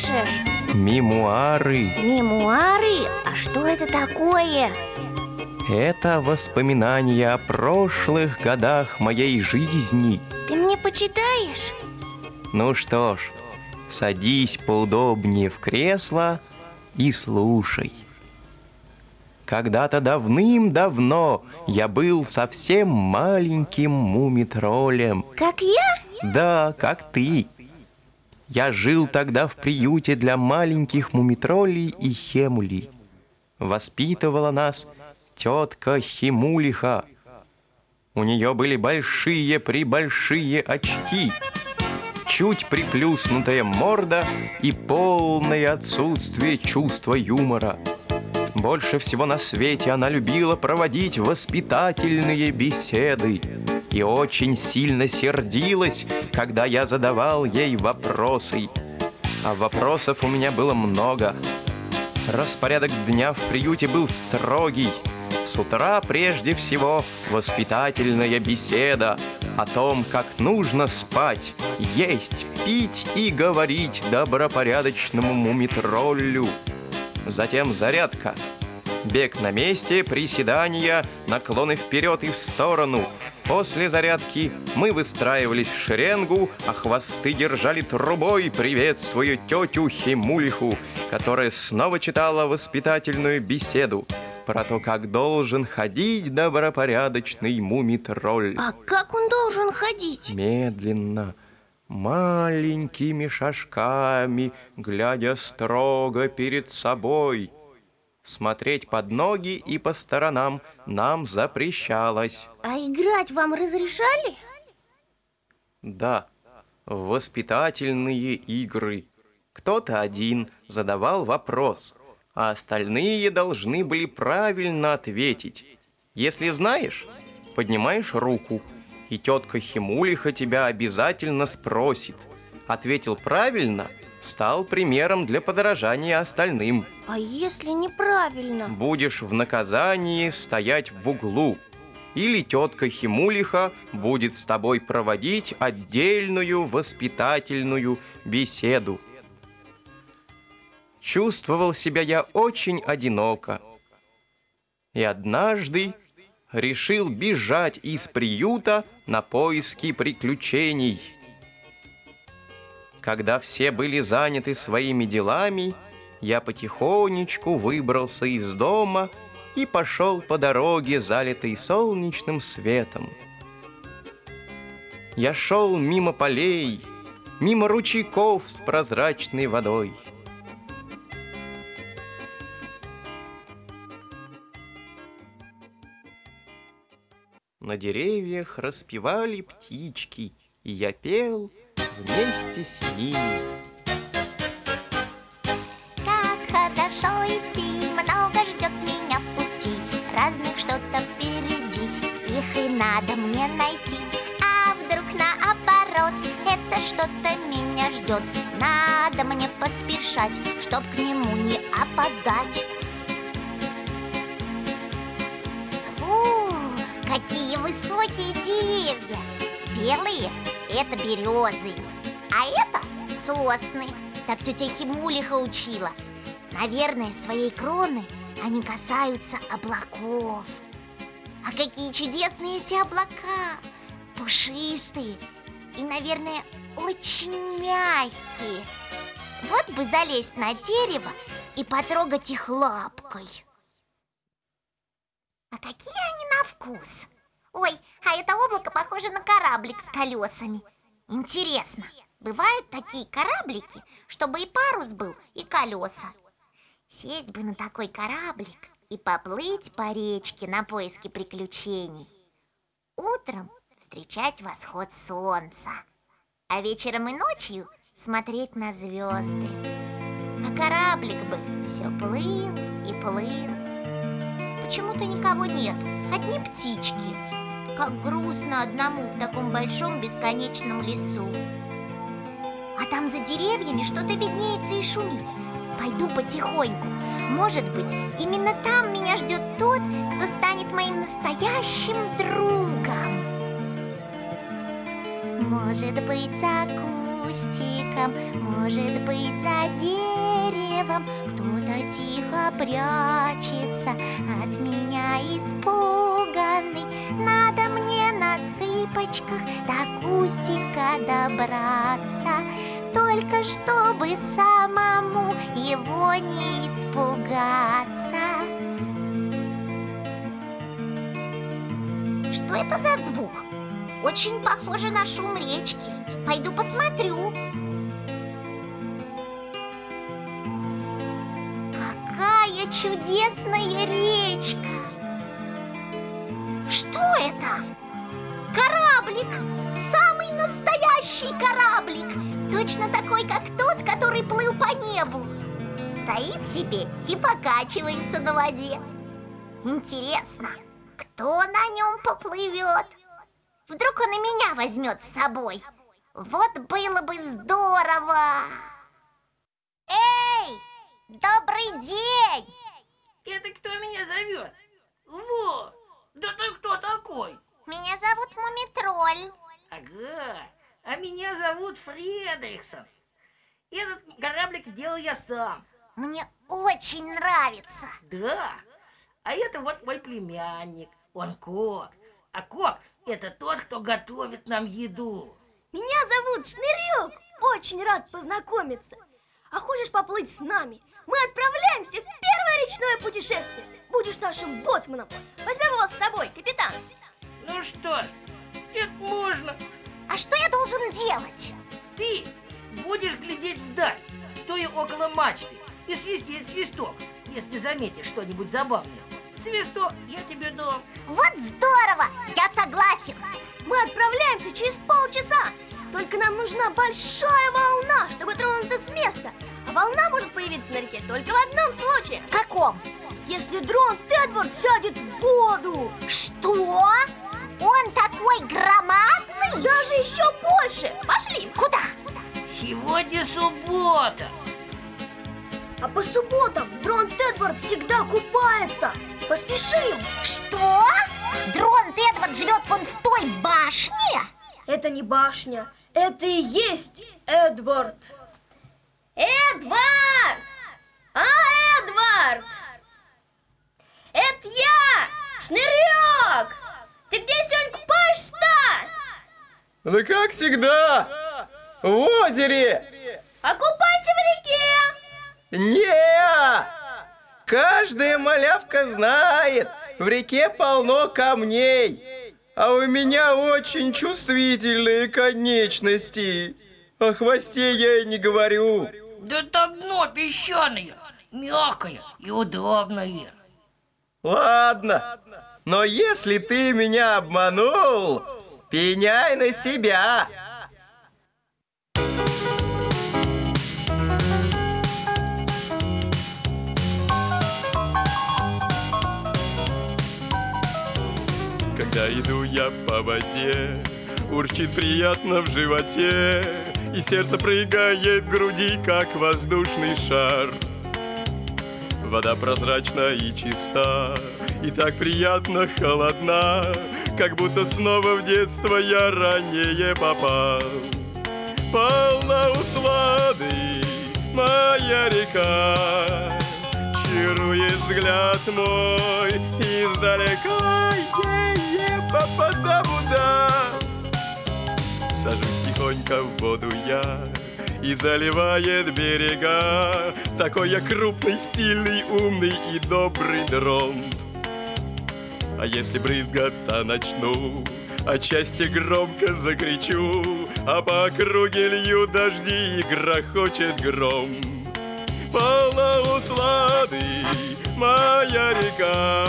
пишешь? Мемуары. Мемуары? А что это такое? Это воспоминания о прошлых годах моей жизни. Ты мне почитаешь? Ну что ж, садись поудобнее в кресло и слушай. Когда-то давным-давно я был совсем маленьким мумитролем. Как я? Да, как ты. Я жил тогда в приюте для маленьких мумитролей и хемулей. Воспитывала нас тетка Химулиха. У нее были большие-пребольшие очки, чуть приплюснутая морда и полное отсутствие чувства юмора. Больше всего на свете она любила проводить воспитательные беседы и очень сильно сердилась, когда я задавал ей вопросы. А вопросов у меня было много. Распорядок дня в приюте был строгий. С утра прежде всего воспитательная беседа о том, как нужно спать, есть, пить и говорить добропорядочному мумитроллю. Затем зарядка. Бег на месте, приседания, наклоны вперед и в сторону. После зарядки мы выстраивались в шеренгу, а хвосты держали трубой, приветствуя тетю Химулиху, которая снова читала воспитательную беседу про то, как должен ходить добропорядочный мумитроль. А как он должен ходить? Медленно, маленькими шажками, глядя строго перед собой. Смотреть под ноги и по сторонам нам запрещалось. А играть вам разрешали? Да, воспитательные игры. Кто-то один задавал вопрос, а остальные должны были правильно ответить. Если знаешь, поднимаешь руку, и тетка Химулиха тебя обязательно спросит. Ответил правильно, стал примером для подражания остальным. А если неправильно? Будешь в наказании стоять в углу. Или тетка Химулиха будет с тобой проводить отдельную воспитательную беседу. Чувствовал себя я очень одиноко. И однажды решил бежать из приюта на поиски приключений. Когда все были заняты своими делами, я потихонечку выбрался из дома и пошел по дороге, залитой солнечным светом. Я шел мимо полей, мимо ручейков с прозрачной водой. На деревьях распевали птички, и я пел вместе с ними. Как хорошо идти, много ждет меня в пути Разных что-то впереди, их и надо мне найти А вдруг наоборот, это что-то меня ждет Надо мне поспешать, чтоб к нему не опоздать О, какие высокие деревья! Белые – это березы, а это сосны. Так тетя Химулиха учила. Наверное, своей кроной они касаются облаков. А какие чудесные эти облака! Пушистые и, наверное, очень мягкие. Вот бы залезть на дерево и потрогать их лапкой. А какие они на вкус? Ой, а это облако похоже на кораблик с колесами. Интересно, бывают такие кораблики, чтобы и парус был, и колеса. Сесть бы на такой кораблик и поплыть по речке на поиски приключений. Утром встречать восход солнца, а вечером и ночью смотреть на звезды. А кораблик бы все плыл и плыл. Почему-то никого нет, одни птички. Как грустно одному в таком большом бесконечном лесу. А там за деревьями что-то виднеется и шумит. Пойду потихоньку. Может быть, именно там меня ждет тот, кто станет моим настоящим другом. Может быть за кустиком, может быть за деревом Кто-то тихо прячется от меня испуганный на цыпочках до кустика добраться Только чтобы самому его не испугаться Что это за звук? Очень похоже на шум речки. Пойду посмотрю. Какая чудесная речка! Что это? Кораблик! Самый настоящий кораблик! Точно такой, как тот, который плыл по небу. Стоит себе и покачивается на воде. Интересно, кто на нем поплывет? Вдруг он и меня возьмет с собой. Вот было бы здорово. Эй, добрый день! Это кто меня зовет? Во! Да ты кто такой? Меня зовут Мумитроль. Ага, а меня зовут Фредриксон. Этот кораблик сделал я сам. Мне очень нравится. Да, а это вот мой племянник, он Кок. А Кок – это тот, кто готовит нам еду. Меня зовут Шнырек. Очень рад познакомиться. А хочешь поплыть с нами? Мы отправляемся в первое речное путешествие. Будешь нашим боцманом. Возьмем его с собой, капитан. Ну что ж, это можно. А что я должен делать? Ты будешь глядеть вдаль, стоя около мачты, и свистеть свисток, если заметишь что-нибудь забавное. Свисток я тебе дам. Вот здорово! Я согласен. Мы отправляемся через полчаса. Только нам нужна большая волна, чтобы тронуться с места. А волна может появиться на реке только в одном случае. В каком? Если дрон Тедвард сядет в воду. Что? Он такой громадный? Даже еще больше. Пошли. Куда? Сегодня суббота. А по субботам дрон Тедвард всегда купается. Поспешим. Что? Дрон Эдвард живет вон в той башне? Это не башня, это и есть Эдвард. Эдвард! А, Эдвард! Это я, Шнырек! Ты где сегодня купаешься-то? Да как всегда, в озере. А купайся в реке! Не! Каждая малявка знает, в реке полно камней, а у меня очень чувствительные конечности. О хвосте я и не говорю. Да там дно песчаное, мягкое и удобное. Ладно, но если ты меня обманул, пеняй на себя. Когда иду я по воде, урчит приятно в животе, и сердце прыгает в груди, как воздушный шар. Вода прозрачна и чиста, и так приятно холодна, как будто снова в детство я ранее попал. Полна услады моя река, чарует взгляд мой издалека, е-е, папа-да-буда. Сажусь тихонько в воду я И заливает берега Такой я крупный, сильный, умный и добрый дронт А если брызгаться начну Отчасти громко закричу А по округе лью дожди и грохочет гром. Полна услады моя река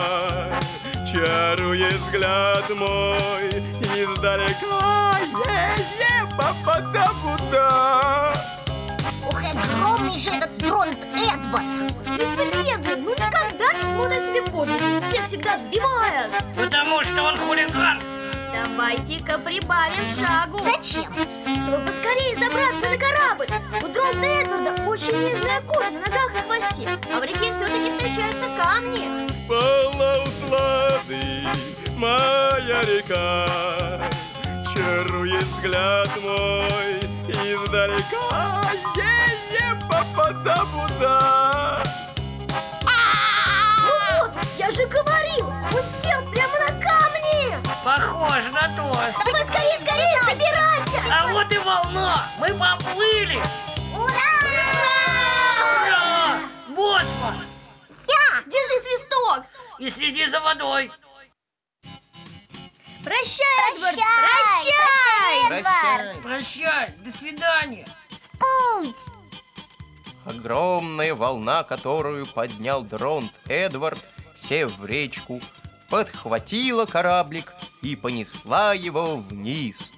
Чарует взгляд мой издалека. Е-е, папа-да-буда Ух, огромный же этот дрон Эдвард. И вредный, ну никогда не смотрит себе под ноги. Все всегда сбивают. Потому что он хулиган. Давайте-ка прибавим шагу. Зачем? Чтобы поскорее забраться на корабль. У Дронта Эдварда очень нежная кожа на ногах и хвосте, а в реке все-таки встречаются камни. Полна услады моя река Первый взгляд мой издалека Е-е, папа-да-буда Вот, я же говорил, он сел прямо на камни! Похоже на то. Давай скорее, скорее, собирайся! А вот и волна. Мы поплыли. Ура! Ура! Боцман! Я! Держи свисток! И следи за водой. Прощай, Эдвард! Прощай! Прощай! Эдвард! Прощай. До свидания. Путь! Огромная волна, которую поднял дронт Эдвард, сев в речку, подхватила кораблик и понесла его вниз.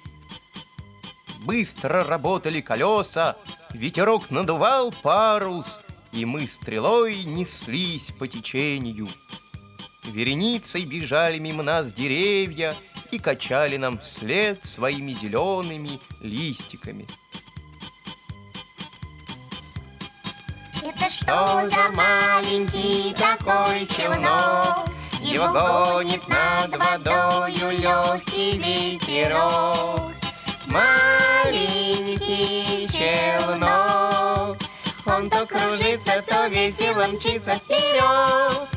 Быстро работали колеса, ветерок надувал парус, и мы стрелой неслись по течению. Вереницей бежали мимо нас деревья и качали нам вслед своими зелеными листиками. Что за маленький такой челнок? Его гонит над водою легкий ветерок. Маленький челнок, он то кружится, то весело мчится вперед.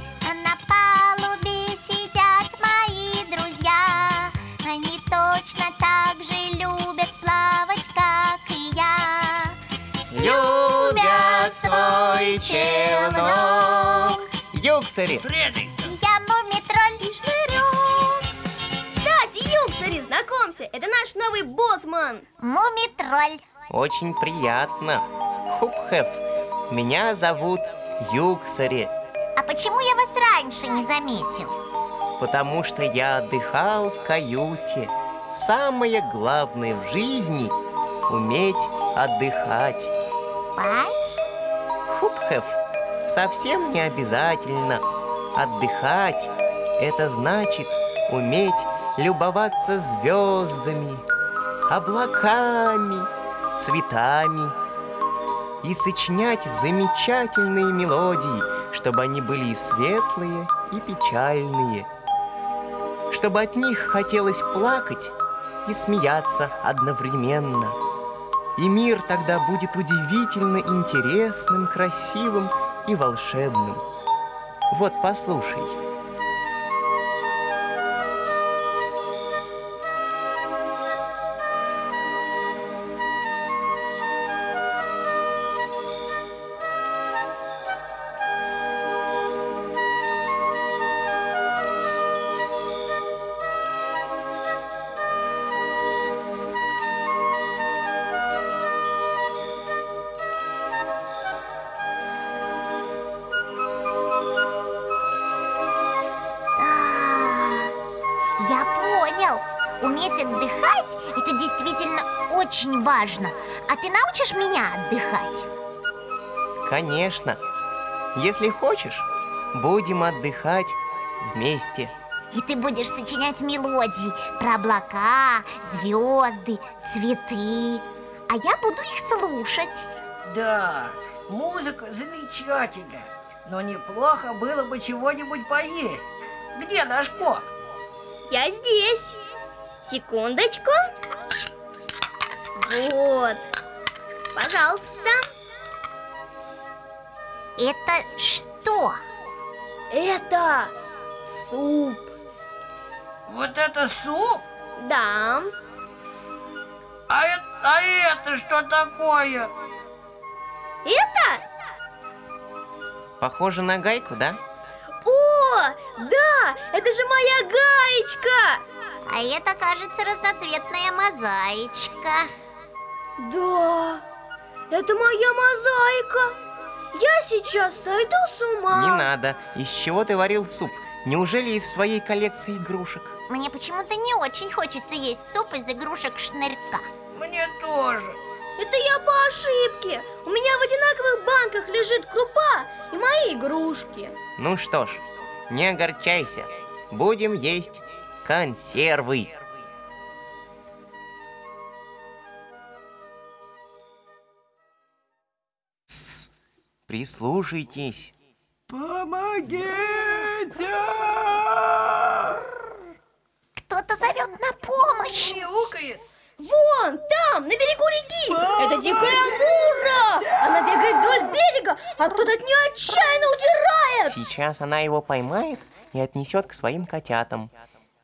Свой челнок. Юксари! Фредриксон. Я мумитроль и шнырек. Кстати, Юксари, знакомься, это наш новый боцман! Мумитроль. Очень приятно. Хупхев. Меня зовут Юксари, А почему я вас раньше не заметил? потому что я отдыхал в каюте. Самое главное в жизни — уметь отдыхать. Спать? Хупхев. Совсем не обязательно. Отдыхать — это значит уметь любоваться звездами, облаками, цветами и сочинять замечательные мелодии, чтобы они были и светлые, и печальные, чтобы от них хотелось плакать и смеяться одновременно. И мир тогда будет удивительно интересным, красивым и волшебным. Вот послушай. Важно. А ты научишь меня отдыхать? Конечно. Если хочешь, будем отдыхать вместе. И ты будешь сочинять мелодии про облака, звезды, цветы. А я буду их слушать. Да, музыка замечательная. Но неплохо было бы чего-нибудь поесть. Где наш кот? Я здесь. Секундочку. Вот. Пожалуйста. Это что? Это суп. Вот это суп? Да. А это, а это что такое? Это? Похоже на гайку, да? О, да, это же моя гаечка. А это, кажется, разноцветная мозаичка. Да, это моя мозаика. Я сейчас сойду с ума. Не надо. Из чего ты варил суп? Неужели из своей коллекции игрушек? Мне почему-то не очень хочется есть суп из игрушек шнырька. Мне тоже. Это я по ошибке. У меня в одинаковых банках лежит крупа и мои игрушки. Ну что ж, не огорчайся. Будем есть консервы. Прислушайтесь. Помогите! Кто-то зовет на помощь. Мяукает. Вон, там, на берегу реки. Это дикая мура. Она бегает вдоль берега, а тот от нее отчаянно удирает. Сейчас она его поймает и отнесет к своим котятам.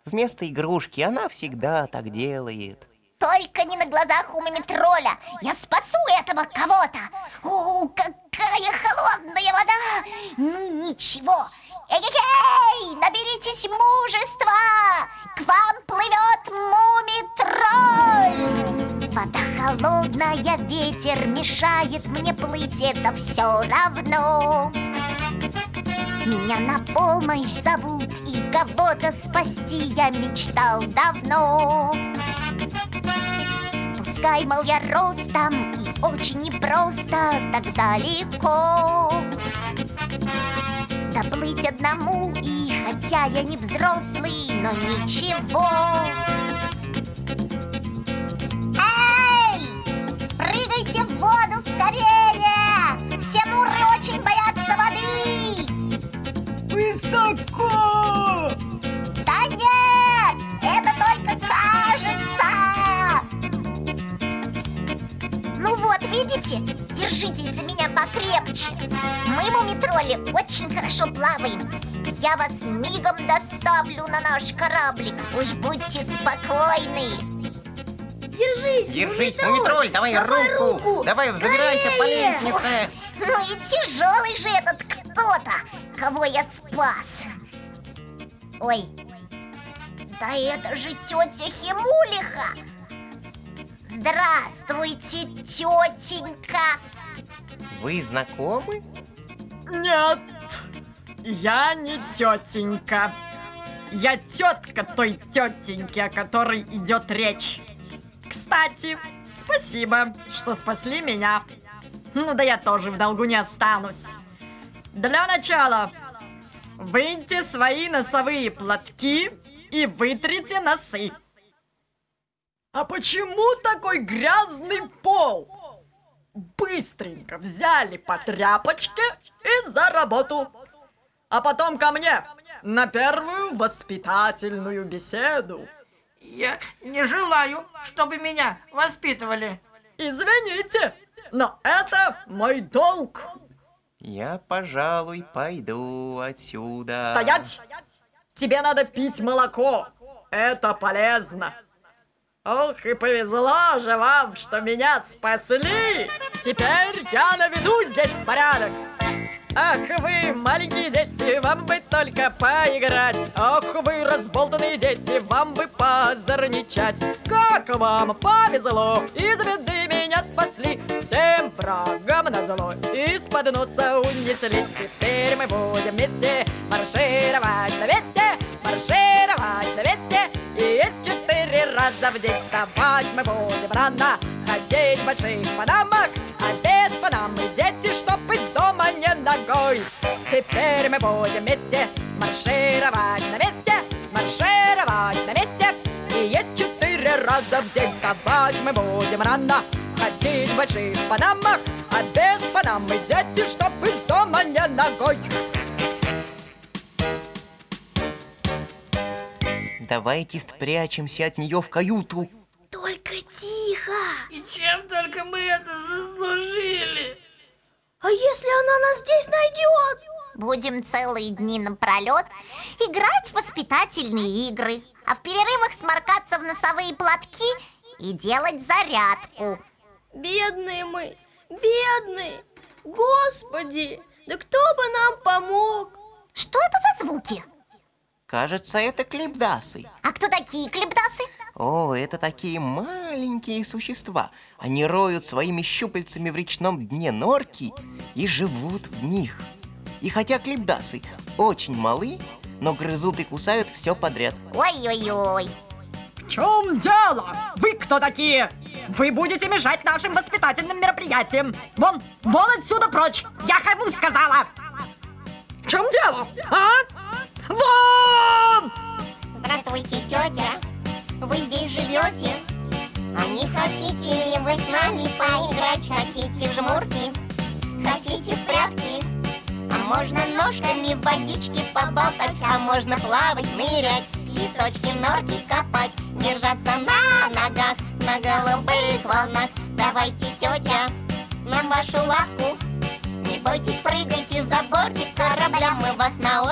Вместо игрушки она всегда так делает. Только не на глазах у мумитроля. Я спасу этого кого-то. О, какая холодная вода. Ну ничего. Эй-эй-эй, наберитесь мужества. К вам плывет мумитроль. Вода холодная, ветер мешает мне плыть, это все равно. Меня на помощь зовут, и кого-то спасти я мечтал давно. Пускай, мол, я ростом и очень непросто так далеко. Доплыть одному и хотя я не взрослый, но ничего Держитесь за меня покрепче. Мы, мумитроли, очень хорошо плаваем. Я вас мигом доставлю на наш кораблик. Уж будьте спокойны. Держись, Держись, Мумитроль. Мумитроль, давай, Давай руку. руку. Давай, забирайся по Скорее. лестнице. Ну и тяжелый же этот кто-то, кого я спас. Ой, да это же тетя Химулиха. Здравствуйте, тетенька. Вы знакомы? Нет, я не тетенька. Я тетка той тетеньки, о которой идет речь. Кстати, спасибо, что спасли меня. Ну да я тоже в долгу не останусь. Для начала, выньте свои носовые платки и вытрите носы. А почему такой грязный пол? Быстренько взяли по тряпочке и за работу. А потом ко мне на первую воспитательную беседу. Я не желаю, чтобы меня воспитывали. Извините, но это мой долг. Я, пожалуй, пойду отсюда. Стоять! Тебе надо пить молоко. Это полезно. Ох, и повезло же вам, что меня спасли. Теперь я наведу здесь порядок. Ах вы, маленькие дети, вам бы только поиграть. Ах вы, разболтанные дети, вам бы позорничать. Как вам повезло, из беды меня спасли. Всем врагам назло из-под носа унесли. Теперь мы будем вместе маршировать на месте, маршировать на месте. И есть четыре раза в день вставать мы будем рано, ходить в больших панамах, а без панамы дети, чтоб из дома не ногой. Теперь мы будем вместе маршировать на месте, маршировать на месте. И есть четыре раза в день вставать мы будем рано, ходить в больших панамах, а без панамы дети, чтоб из дома не ногой. Давайте спрячемся от нее в каюту. Только тихо. И чем только мы это заслужили? А если она нас здесь найдет? Будем целые дни напролет играть в воспитательные игры, а в перерывах сморкаться в носовые платки и делать зарядку. Бедные мы, бедные. Господи, да кто бы нам помог? Что это за звуки? Кажется, это клипдасы. А кто такие клепдасы? О, это такие маленькие существа. Они роют своими щупальцами в речном дне норки и живут в них. И хотя клипдасы очень малы, но грызут и кусают все подряд. Ой-ой-ой. В чем дело? Вы кто такие? Вы будете мешать нашим воспитательным мероприятиям. Вон, вон отсюда прочь. Я кому сказала. В чем дело? А? Вон! Здравствуйте, тетя. Вы здесь живете? А не хотите ли вы с нами поиграть? Хотите в жмурки? Хотите в прятки? А можно ножками в водичке поболтать? А можно плавать, нырять, песочки норки копать? Держаться на ногах, на голубых волнах Давайте, тетя, нам вашу лапку Не бойтесь, прыгайте за бортик корабля Мы вас на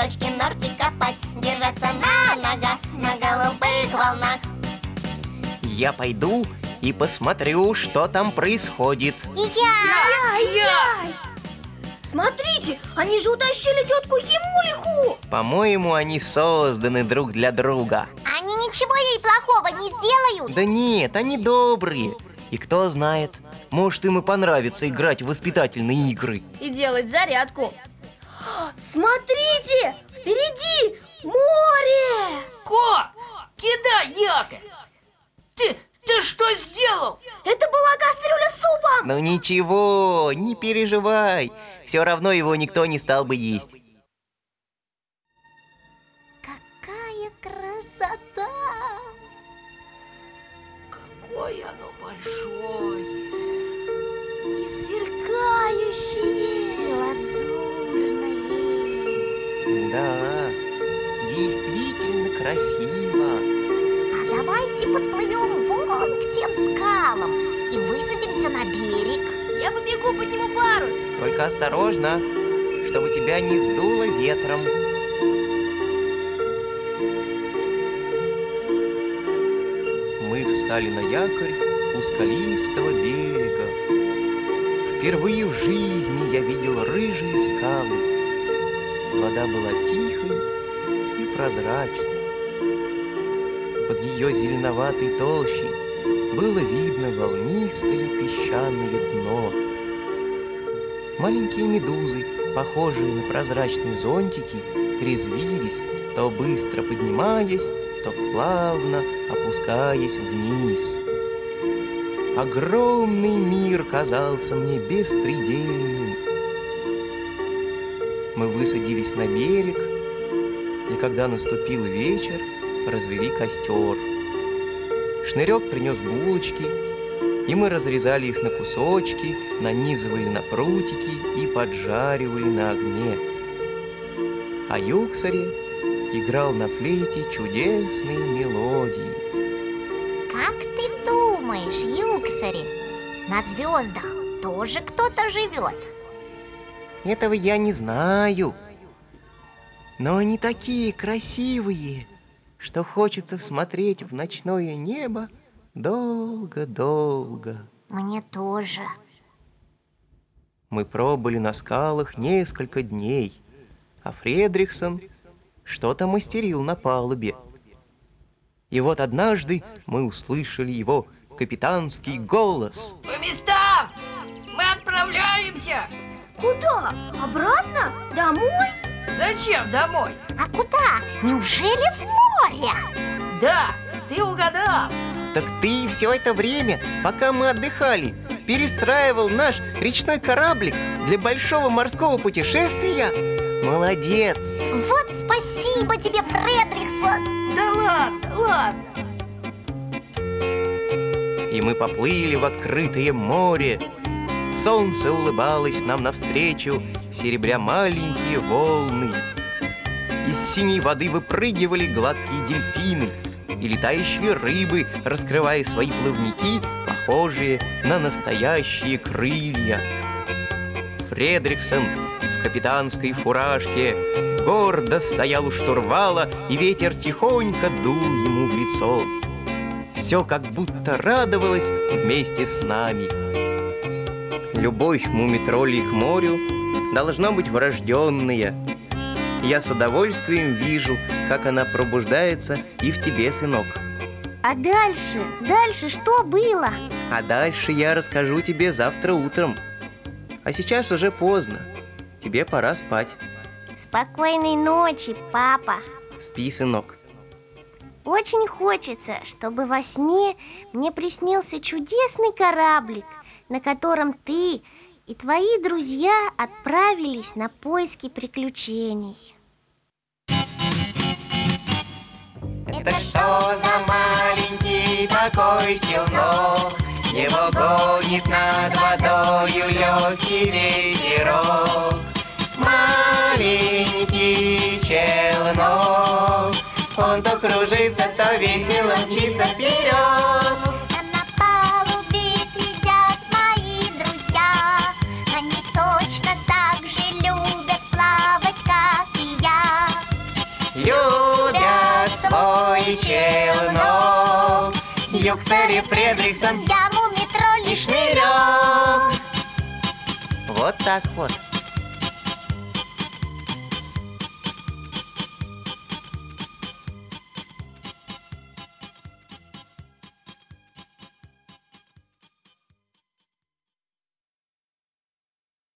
песочке норки копать Держаться на ногах, на голубых волнах Я пойду и посмотрю, что там происходит. И я! Ай-яй! Смотрите, они же утащили тетку Химулиху! По-моему, они созданы друг для друга. Они ничего ей плохого не сделают Да нет, они добрые. И кто знает, может им и понравится играть в воспитательные игры. И делать зарядку. Смотрите, впереди море! Ко! Кидай якорь! Ты, ты что сделал? Это была кастрюля с супом! Но ничего, не переживай. Все равно его никто не стал бы есть. Я побегу, подниму парус! Только осторожно, чтобы тебя не сдуло ветром. Мы встали на якорь у скалистого берега. Впервые в жизни я видел рыжие скалы. Вода была тихой и прозрачной. Под ее зеленоватой толщей было видно волнистое песчаное дно. Маленькие медузы, похожие на прозрачные зонтики, резвились, то быстро поднимаясь, то плавно опускаясь вниз. Огромный мир казался мне беспредельным. Мы высадились на берег, и когда наступил вечер, развели костер. Шнырек принес булочки, и мы разрезали их на кусочки, нанизывали на прутики и поджаривали на огне. А Юксаре играл на флейте чудесные мелодии. Как ты думаешь, Юксари, на звездах тоже кто-то живет? Этого я не знаю. Но они такие красивые, что хочется смотреть в ночное небо долго-долго. Мне тоже Мы пробыли на скалах несколько дней, а Фредриксон что-то мастерил на палубе. И вот однажды мы услышали его капитанский голос. По местам! Мы отправляемся! Куда? Обратно? Домой? Зачем домой? А куда? Неужели в море? Да, ты угадал! Так ты все это время, пока мы отдыхали, перестраивал наш речной кораблик для большого морского путешествия? Молодец! Вот спасибо тебе, Фредриксон Да ладно, ладно! И мы поплыли в открытое море. Солнце улыбалось нам навстречу, серебря маленькие волны. Синей воды выпрыгивали гладкие дельфины и летающие рыбы, раскрывая свои плавники, похожие на настоящие крылья. Фредриксон в капитанской фуражке гордо стоял у штурвала, и ветер тихонько дул ему в лицо. Все как будто радовалось вместе с нами. Любовь мумитролей к морю должна быть врожденная. Я с удовольствием вижу, как она пробуждается и в тебе, сынок. А дальше? Дальше что было? А дальше я расскажу тебе завтра утром. А сейчас уже поздно. Тебе пора спать. Спокойной ночи, папа. Спи, сынок. Очень хочется, чтобы во сне мне приснился чудесный кораблик, на котором ты и твои друзья отправились на поиски приключений. Это что за маленький такой челнок? Его гонит над водою легкий ветерок. крючке. Я мумий тролль и шнырек. Вот так вот.